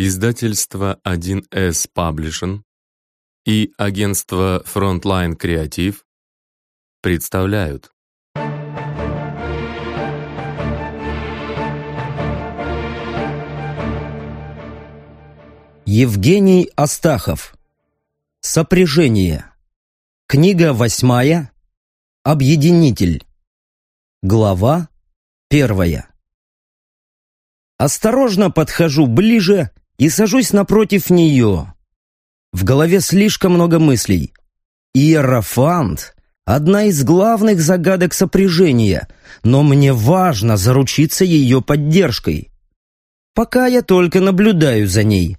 Издательство 1С Publishing и агентство Frontline Creative представляют. Евгений Астахов. Сопряжение. Книга восьмая. Объединитель. Глава первая. Осторожно подхожу ближе и сажусь напротив нее. В голове слишком много мыслей. Иерофант — одна из главных загадок сопряжения, но мне важно заручиться ее поддержкой. Пока я только наблюдаю за ней.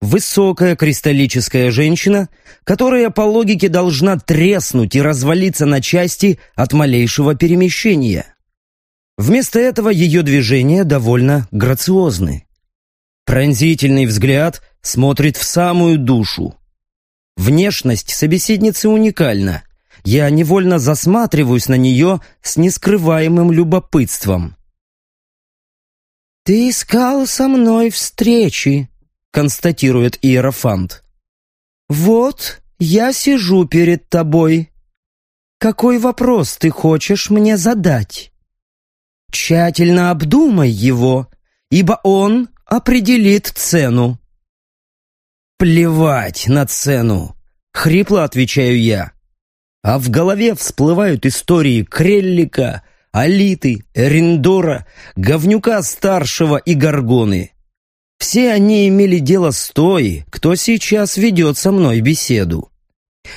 Высокая кристаллическая женщина, которая по логике должна треснуть и развалиться на части от малейшего перемещения. Вместо этого ее движения довольно грациозны. Пронзительный взгляд смотрит в самую душу. Внешность собеседницы уникальна. Я невольно засматриваюсь на нее с нескрываемым любопытством. «Ты искал со мной встречи», — констатирует Иерофант. «Вот я сижу перед тобой. Какой вопрос ты хочешь мне задать? Тщательно обдумай его, ибо он определит цену. «Плевать на цену!» — хрипло отвечаю я. А в голове всплывают истории Креллика, Алиты, Эриндора, Говнюка-старшего и Горгоны. Все они имели дело с той, кто сейчас ведет со мной беседу.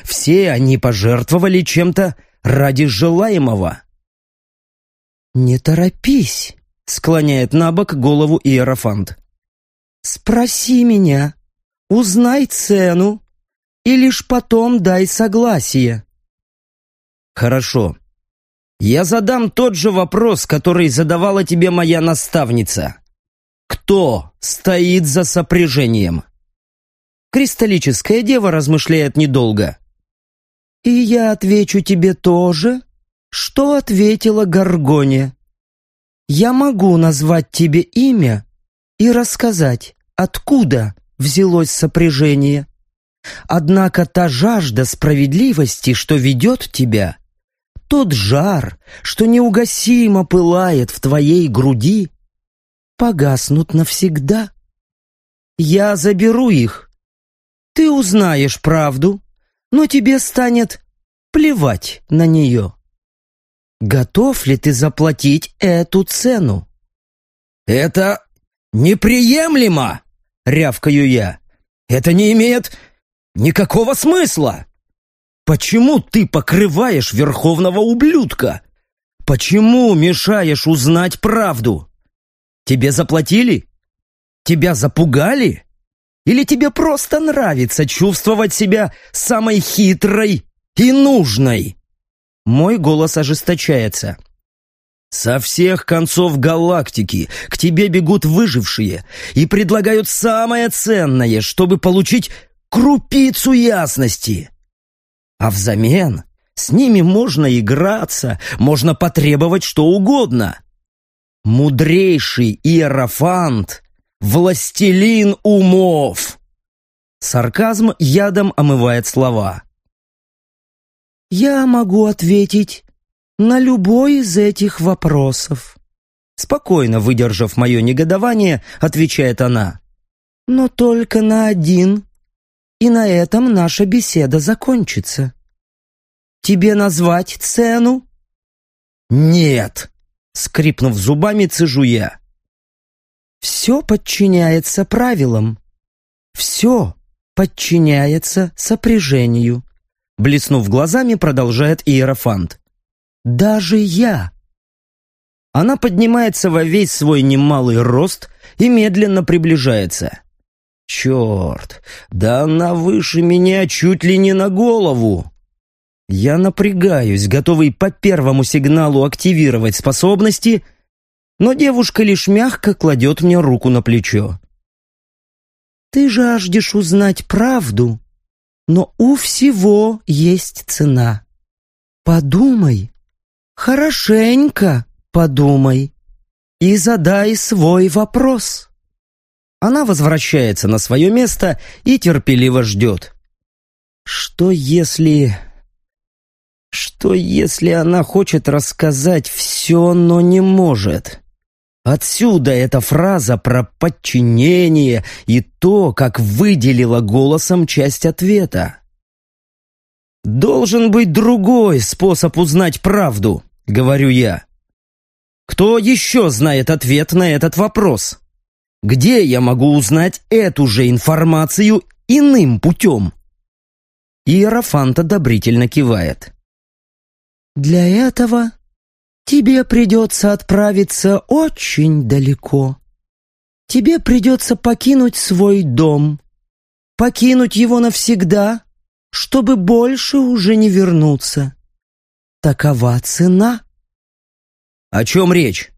Все они пожертвовали чем-то ради желаемого. «Не торопись», — склоняет на бок голову Иерофант. Спроси меня, узнай цену, и лишь потом дай согласие. Хорошо. Я задам тот же вопрос, который задавала тебе моя наставница. Кто стоит за сопряжением? Кристаллическая дева размышляет недолго. И я отвечу тебе тоже, что ответила Гаргоне. Я могу назвать тебе имя, и рассказать, откуда взялось сопряжение. Однако та жажда справедливости, что ведет тебя, тот жар, что неугасимо пылает в твоей груди, погаснут навсегда. Я заберу их. Ты узнаешь правду, но тебе станет плевать на нее. Готов ли ты заплатить эту цену? Это «Неприемлемо!» — рявкаю я. «Это не имеет никакого смысла!» «Почему ты покрываешь верховного ублюдка? Почему мешаешь узнать правду? Тебе заплатили? Тебя запугали? Или тебе просто нравится чувствовать себя самой хитрой и нужной?» Мой голос ожесточается. Со всех концов галактики к тебе бегут выжившие и предлагают самое ценное, чтобы получить крупицу ясности. А взамен с ними можно играться, можно потребовать что угодно. Мудрейший иерофант, властелин умов. Сарказм ядом омывает слова. «Я могу ответить на любой из этих вопросов. Спокойно выдержав мое негодование, отвечает она. Но только на один. И на этом наша беседа закончится. Тебе назвать цену? Нет, скрипнув зубами, цежу я. Все подчиняется правилам. Все подчиняется сопряжению. Блеснув глазами, продолжает Иерофант. Даже я. Она поднимается во весь свой немалый рост и медленно приближается. Черт, да она выше меня чуть ли не на голову. Я напрягаюсь, готовый по первому сигналу активировать способности, но девушка лишь мягко кладет мне руку на плечо. Ты жаждешь узнать правду, но у всего есть цена. Подумай, Хорошенько подумай и задай свой вопрос. Она возвращается на свое место и терпеливо ждет. Что если... Что если она хочет рассказать все, но не может? Отсюда эта фраза про подчинение и то, как выделила голосом часть ответа. «Должен быть другой способ узнать правду», — говорю я. «Кто еще знает ответ на этот вопрос? Где я могу узнать эту же информацию иным путем?» Иерофант одобрительно кивает. «Для этого тебе придется отправиться очень далеко. Тебе придется покинуть свой дом, покинуть его навсегда чтобы больше уже не вернуться. Такова цена. О чем речь?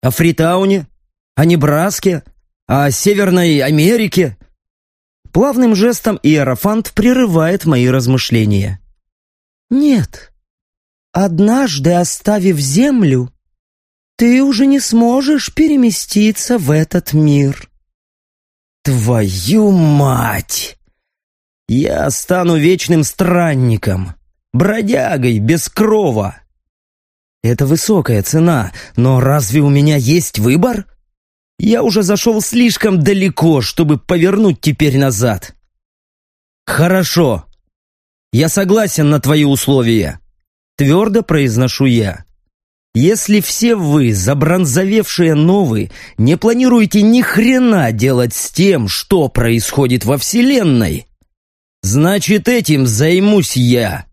О Фритауне? О Небраске? О Северной Америке? Плавным жестом Иерофант прерывает мои размышления. Нет. Однажды оставив землю, ты уже не сможешь переместиться в этот мир. Твою мать! Я стану вечным странником, бродягой без крова. Это высокая цена, но разве у меня есть выбор? Я уже зашел слишком далеко, чтобы повернуть теперь назад. Хорошо. Я согласен на твои условия. Твердо произношу я. Если все вы, забронзовевшие новые, не планируете ни хрена делать с тем, что происходит во Вселенной, Значит, этим займусь я.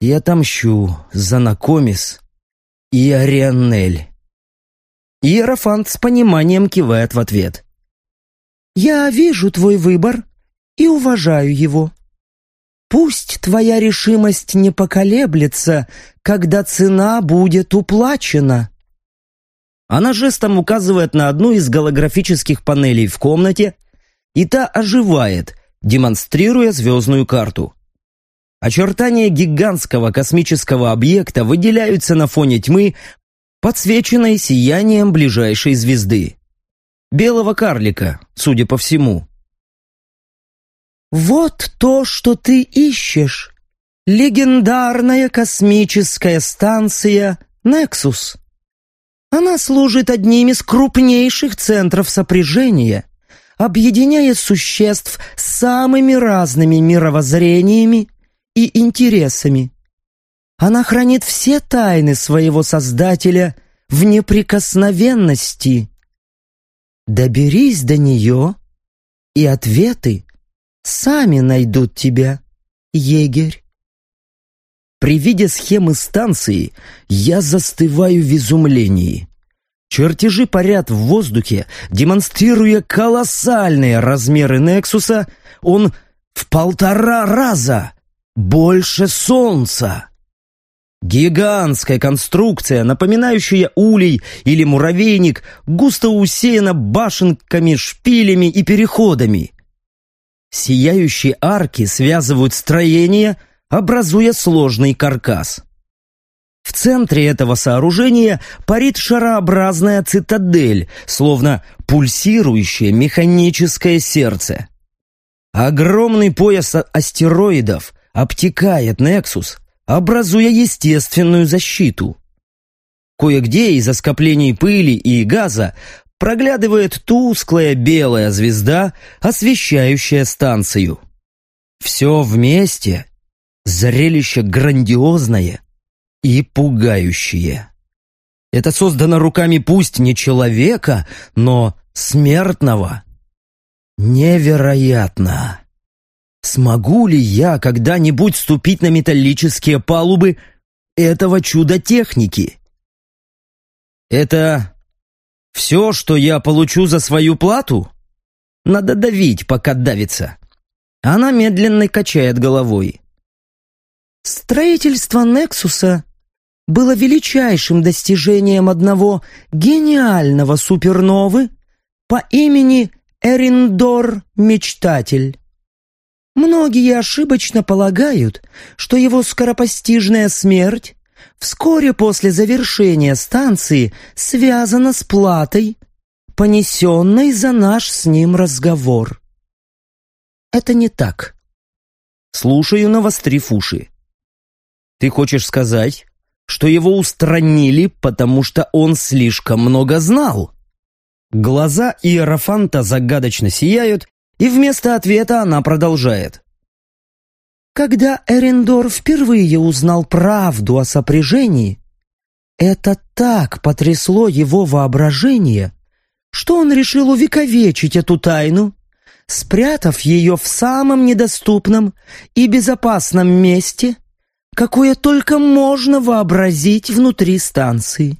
Я отомщу за Накомис и Арианнель. Иерофант с пониманием кивает в ответ. «Я вижу твой выбор и уважаю его. Пусть твоя решимость не поколеблется, когда цена будет уплачена». Она жестом указывает на одну из голографических панелей в комнате, и та оживает, демонстрируя звездную карту. Очертания гигантского космического объекта выделяются на фоне тьмы, подсвеченной сиянием ближайшей звезды. Белого карлика, судя по всему. «Вот то, что ты ищешь. Легендарная космическая станция «Нексус». Она служит одним из крупнейших центров сопряжения объединяя существ с самыми разными мировоззрениями и интересами. Она хранит все тайны своего Создателя в неприкосновенности. Доберись до нее, и ответы сами найдут тебя, егерь. При виде схемы станции я застываю в изумлении. Чертежи парят в воздухе, демонстрируя колоссальные размеры Нексуса. Он в полтора раза больше Солнца. Гигантская конструкция, напоминающая улей или муравейник, густо усеяна башенками, шпилями и переходами. Сияющие арки связывают строение, образуя сложный каркас. В центре этого сооружения парит шарообразная цитадель, словно пульсирующее механическое сердце. Огромный пояс астероидов обтекает Нексус, образуя естественную защиту. Кое-где из-за скоплений пыли и газа проглядывает тусклая белая звезда, освещающая станцию. Все вместе — зрелище грандиозное и пугающие. Это создано руками пусть не человека, но смертного. Невероятно! Смогу ли я когда-нибудь ступить на металлические палубы этого чуда техники? Это все, что я получу за свою плату? Надо давить, пока давится. Она медленно качает головой. Строительство Нексуса было величайшим достижением одного гениального суперновы по имени Эриндор Мечтатель. Многие ошибочно полагают, что его скоропостижная смерть вскоре после завершения станции связана с платой, понесенной за наш с ним разговор. Это не так. Слушаю, навострив уши. Ты хочешь сказать, что его устранили, потому что он слишком много знал? Глаза Иерофанта загадочно сияют, и вместо ответа она продолжает. Когда Эрендор впервые узнал правду о сопряжении, это так потрясло его воображение, что он решил увековечить эту тайну, спрятав ее в самом недоступном и безопасном месте, какое только можно вообразить внутри станции.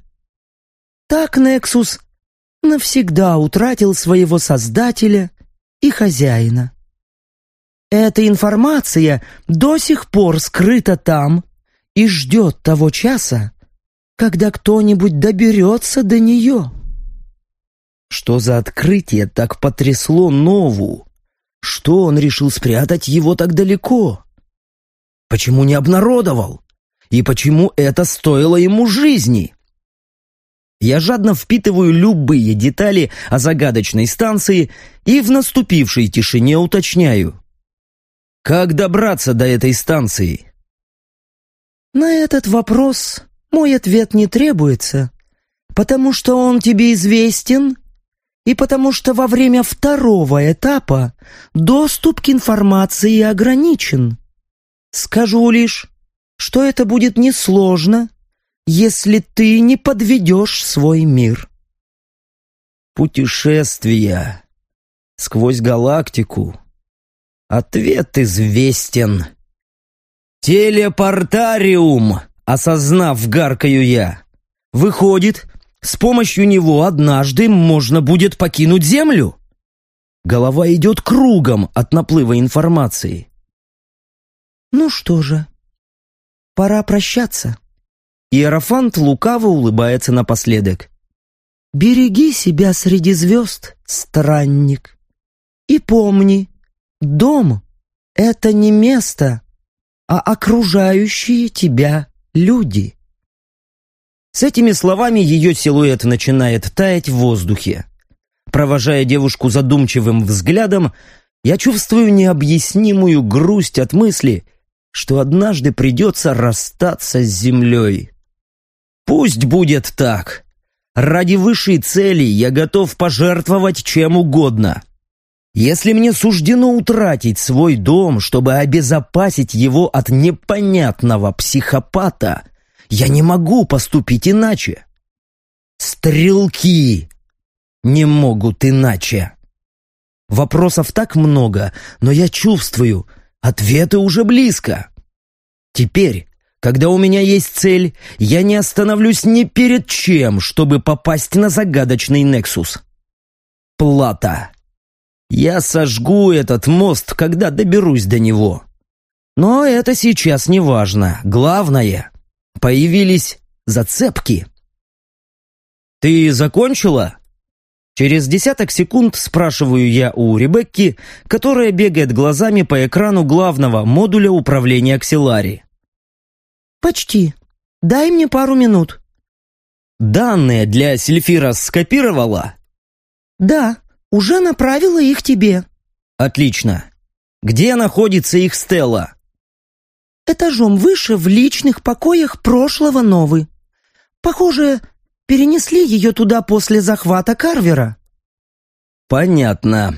Так Нексус навсегда утратил своего создателя и хозяина. Эта информация до сих пор скрыта там и ждет того часа, когда кто-нибудь доберется до нее. Что за открытие так потрясло Нову? Что он решил спрятать его так далеко? Почему не обнародовал? И почему это стоило ему жизни? Я жадно впитываю любые детали о загадочной станции и в наступившей тишине уточняю. Как добраться до этой станции? На этот вопрос мой ответ не требуется, потому что он тебе известен и потому что во время второго этапа доступ к информации ограничен. Скажу лишь, что это будет несложно, если ты не подведешь свой мир. Путешествия сквозь галактику. Ответ известен. Телепортариум, осознав, гаркаю я. Выходит, с помощью него однажды можно будет покинуть Землю? Голова идет кругом от наплыва информации. Ну что же, пора прощаться. Иерофант лукаво улыбается напоследок. «Береги себя среди звезд, странник. И помни, дом — это не место, а окружающие тебя люди». С этими словами ее силуэт начинает таять в воздухе. Провожая девушку задумчивым взглядом, я чувствую необъяснимую грусть от мысли, что однажды придется расстаться с землей. Пусть будет так. Ради высшей цели я готов пожертвовать чем угодно. Если мне суждено утратить свой дом, чтобы обезопасить его от непонятного психопата, я не могу поступить иначе. Стрелки не могут иначе. Вопросов так много, но я чувствую, ответы уже близко. Теперь, когда у меня есть цель, я не остановлюсь ни перед чем, чтобы попасть на загадочный Нексус. Плата. Я сожгу этот мост, когда доберусь до него. Но это сейчас не важно. Главное, появились зацепки. «Ты закончила?» Через десяток секунд спрашиваю я у Ребекки, которая бегает глазами по экрану главного модуля управления Акселари. «Почти. Дай мне пару минут». «Данные для Сельфира скопировала?» «Да, уже направила их тебе». «Отлично. Где находится их Стелла?» «Этажом выше в личных покоях прошлого Новы. Похоже, перенесли ее туда после захвата Карвера». «Понятно».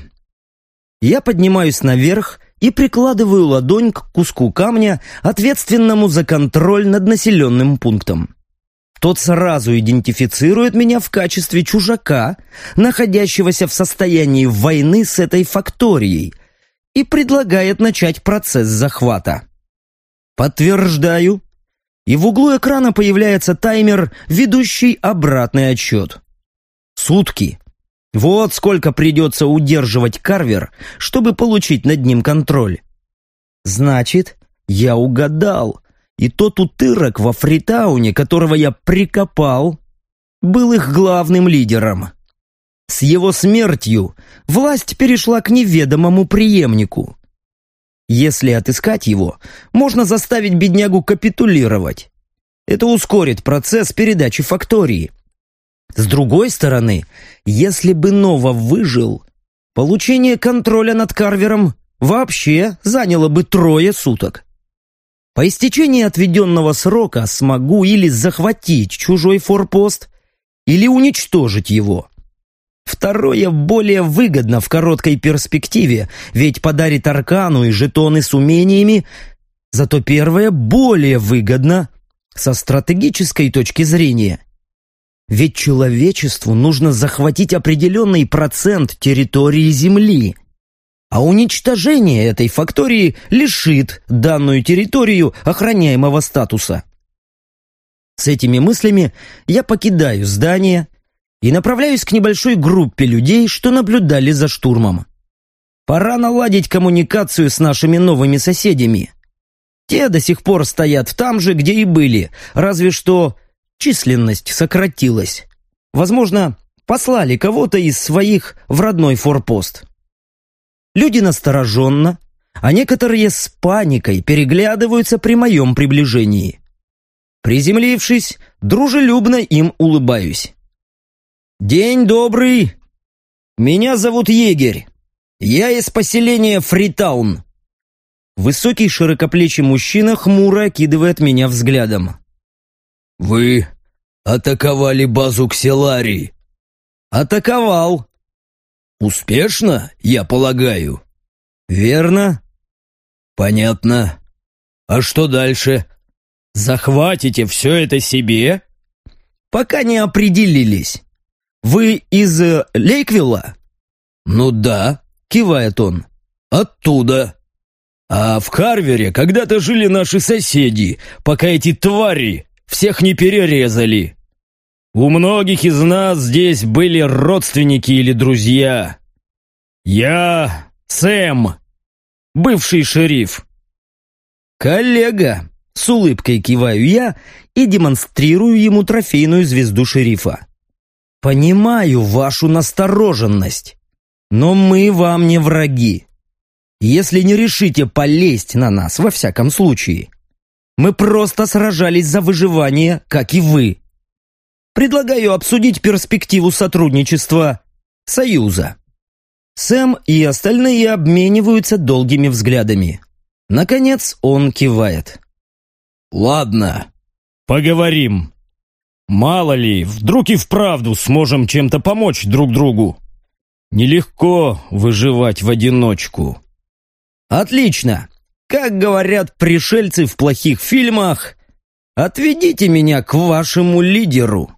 Я поднимаюсь наверх и прикладываю ладонь к куску камня, ответственному за контроль над населенным пунктом. Тот сразу идентифицирует меня в качестве чужака, находящегося в состоянии войны с этой факторией, и предлагает начать процесс захвата. Подтверждаю. И в углу экрана появляется таймер, ведущий обратный отсчет. Сутки. Вот сколько придется удерживать Карвер, чтобы получить над ним контроль. Значит, я угадал, и тот утырок во Фритауне, которого я прикопал, был их главным лидером. С его смертью власть перешла к неведомому преемнику. Если отыскать его, можно заставить беднягу капитулировать. Это ускорит процесс передачи фактории. С другой стороны, если бы Нова выжил, получение контроля над Карвером вообще заняло бы трое суток. По истечении отведенного срока смогу или захватить чужой форпост, или уничтожить его. Второе более выгодно в короткой перспективе, ведь подарит Аркану и жетоны с умениями, зато первое более выгодно со стратегической точки зрения. Ведь человечеству нужно захватить определенный процент территории Земли, а уничтожение этой фактории лишит данную территорию охраняемого статуса. С этими мыслями я покидаю здание и направляюсь к небольшой группе людей, что наблюдали за штурмом. Пора наладить коммуникацию с нашими новыми соседями. Те до сих пор стоят там же, где и были, разве что численность сократилась. Возможно, послали кого-то из своих в родной форпост. Люди настороженно, а некоторые с паникой переглядываются при моем приближении. Приземлившись, дружелюбно им улыбаюсь. «День добрый! Меня зовут Егерь. Я из поселения Фритаун». Высокий широкоплечий мужчина хмуро окидывает меня взглядом. «Вы атаковали базу Кселарии?» «Атаковал». «Успешно, я полагаю?» «Верно». «Понятно. А что дальше? Захватите все это себе?» «Пока не определились. «Вы из э, Лейквилла?» «Ну да», — кивает он. «Оттуда. А в Карвере когда-то жили наши соседи, пока эти твари всех не перерезали. У многих из нас здесь были родственники или друзья. Я Сэм, бывший шериф». «Коллега», — с улыбкой киваю я и демонстрирую ему трофейную звезду шерифа. Понимаю вашу настороженность, но мы вам не враги. Если не решите полезть на нас, во всяком случае, мы просто сражались за выживание, как и вы. Предлагаю обсудить перспективу сотрудничества Союза. Сэм и остальные обмениваются долгими взглядами. Наконец он кивает. «Ладно, поговорим». Мало ли, вдруг и вправду сможем чем-то помочь друг другу. Нелегко выживать в одиночку. Отлично. Как говорят пришельцы в плохих фильмах, отведите меня к вашему лидеру.